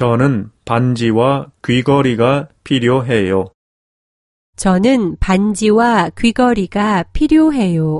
저는 반지와 귀걸이가 필요해요. 저는 반지와 귀걸이가 필요해요.